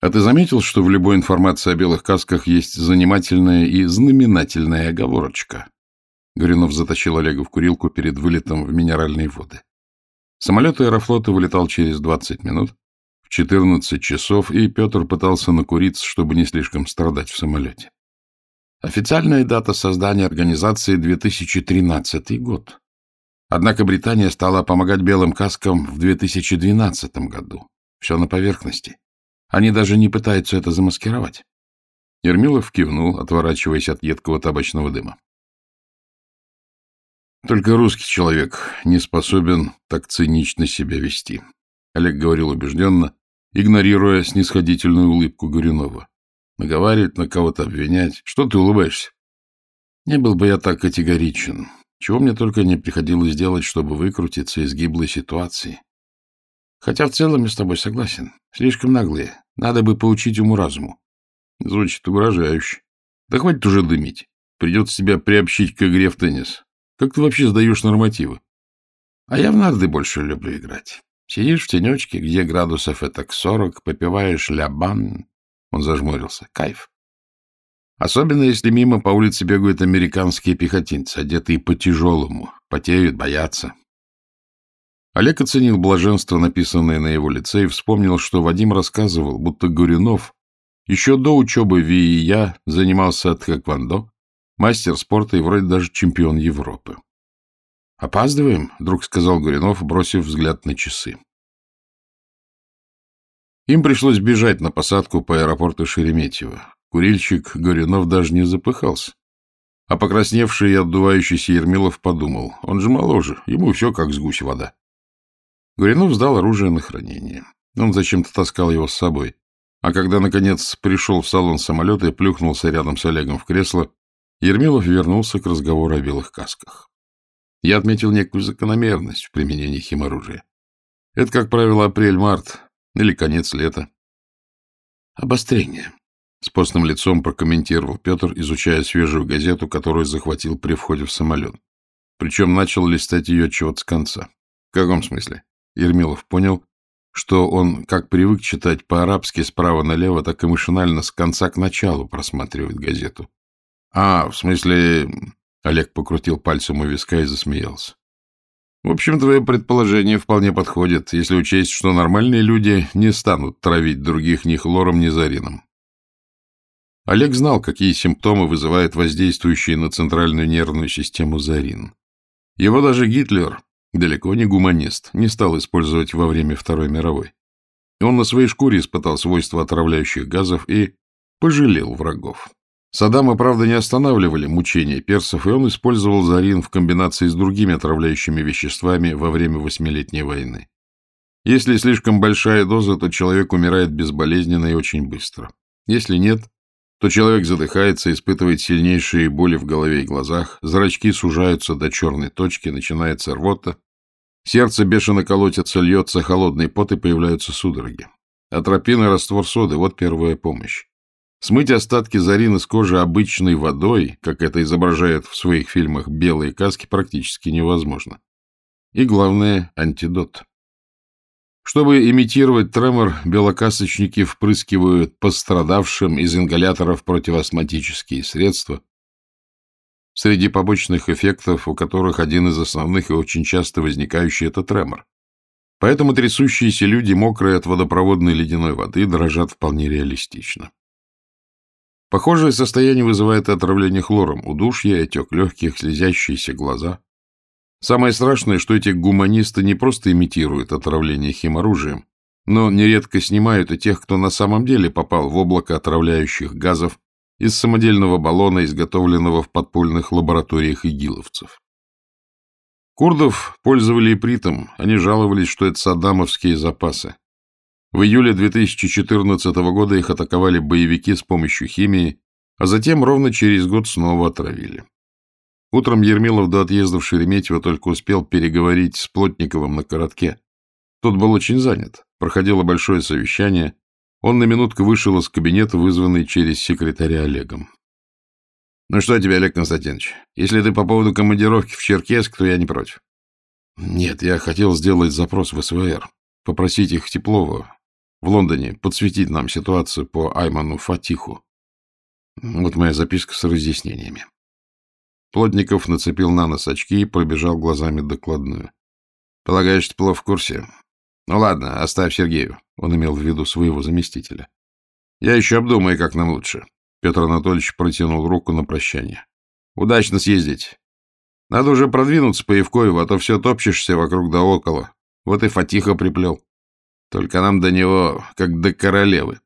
А ты заметил, что в любой информации о белых касках есть занимательная и знаменательная оговорочка? Горюнов затащил Олега в курилку перед вылетом в минеральные воды. Самолет аэрофлота вылетал через 20 минут, в 14 часов, и Петр пытался накуриться, чтобы не слишком страдать в самолете. Официальная дата создания организации — 2013 год. Однако Британия стала помогать белым каскам в 2012 году. Все на поверхности. Они даже не пытаются это замаскировать. Ермилов кивнул, отворачиваясь от едкого табачного дыма. Только русский человек не способен так цинично себя вести. Олег говорил убежденно, игнорируя снисходительную улыбку Горюнова. Наговаривать, на кого-то обвинять. Что ты улыбаешься? Не был бы я так категоричен. Чего мне только не приходилось делать, чтобы выкрутиться из гиблой ситуации. Хотя в целом я с тобой согласен. Слишком наглые. Надо бы поучить уму-разуму. Звучит угрожающе. Да хватит уже дымить. Придется тебя приобщить к игре в теннис. Как ты вообще сдаешь нормативы? А я в нарды больше люблю играть. Сидишь в тенечке, где градусов это к сорок, попиваешь лябан. Он зажмурился. Кайф. Особенно, если мимо по улице бегают американские пехотинцы, одетые по-тяжелому, потеют, боятся. Олег оценил блаженство, написанное на его лице, и вспомнил, что Вадим рассказывал, будто Горюнов еще до учебы в ВИИЯ занимался тхэквондо, мастер спорта и вроде даже чемпион Европы. «Опаздываем», — вдруг сказал Горюнов, бросив взгляд на часы. Им пришлось бежать на посадку по аэропорту Шереметьево. Курильщик Горюнов даже не запыхался. А покрасневший и отдувающийся Ермилов подумал, он же моложе, ему все как с гусь вода. Гуринов сдал оружие на хранение. Он зачем-то таскал его с собой. А когда, наконец, пришел в салон самолета и плюхнулся рядом с Олегом в кресло, Ермилов вернулся к разговору о белых касках. Я отметил некую закономерность в применении химоружия. Это, как правило, апрель-март или конец лета. Обострение. С постным лицом прокомментировал Петр, изучая свежую газету, которую захватил при входе в самолет. Причем начал листать ее чего-то с конца. В каком смысле? Ермилов понял, что он как привык читать по-арабски справа налево, так и машинально с конца к началу просматривает газету. — А, в смысле... — Олег покрутил пальцем у виска и засмеялся. — В общем, твое предположение вполне подходит, если учесть, что нормальные люди не станут травить других ни хлором, ни зарином. Олег знал, какие симптомы вызывает воздействующий на центральную нервную систему зарин. Его даже Гитлер, Далеко не гуманист, не стал использовать во время Второй мировой. Он на своей шкуре испытал свойства отравляющих газов и пожалел врагов. Саддама, правда, не останавливали мучения персов, и он использовал зарин в комбинации с другими отравляющими веществами во время Восьмилетней войны. Если слишком большая доза, то человек умирает безболезненно и очень быстро. Если нет, то человек задыхается, испытывает сильнейшие боли в голове и глазах, зрачки сужаются до черной точки, начинается рвота, сердце бешено колотится, льется холодный пот и появляются судороги. Атропин и раствор соды — вот первая помощь. Смыть остатки зарины с кожи обычной водой, как это изображают в своих фильмах белые каски, практически невозможно. И главное — антидот. Чтобы имитировать тремор, белокасочники впрыскивают пострадавшим из ингаляторов противоастматические средства, среди побочных эффектов, у которых один из основных и очень часто возникающий — это тремор. Поэтому трясущиеся люди, мокрые от водопроводной ледяной воды, дрожат вполне реалистично. Похожее состояние вызывает отравление хлором, удушье, отек легких, слезящиеся глаза, Самое страшное, что эти гуманисты не просто имитируют отравление химоружием, но нередко снимают и тех, кто на самом деле попал в облако отравляющих газов из самодельного баллона, изготовленного в подпольных лабораториях игиловцев. Курдов пользовали ипритом, они жаловались, что это саддамовские запасы. В июле 2014 года их атаковали боевики с помощью химии, а затем ровно через год снова отравили. Утром Ермилов до отъезда в Шереметьево только успел переговорить с Плотниковым на коротке. Тот был очень занят. Проходило большое совещание. Он на минутку вышел из кабинета, вызванный через секретаря Олегом. — Ну что тебе, Олег Константинович, если ты по поводу командировки в Черкесск, то я не против. — Нет, я хотел сделать запрос в СВР, попросить их Теплова. в Лондоне подсветить нам ситуацию по Айману Фатиху. Вот моя записка с разъяснениями. Плотников нацепил на нос очки и пробежал глазами докладную. — Полагаешь, Теплов в курсе? — Ну ладно, оставь Сергею. Он имел в виду своего заместителя. — Я еще обдумаю, как нам лучше. Петр Анатольевич протянул руку на прощание. — Удачно съездить. Надо уже продвинуться по Евкоеву, а то все топчешься вокруг да около. Вот и Фатиха приплел. Только нам до него, как до королевы.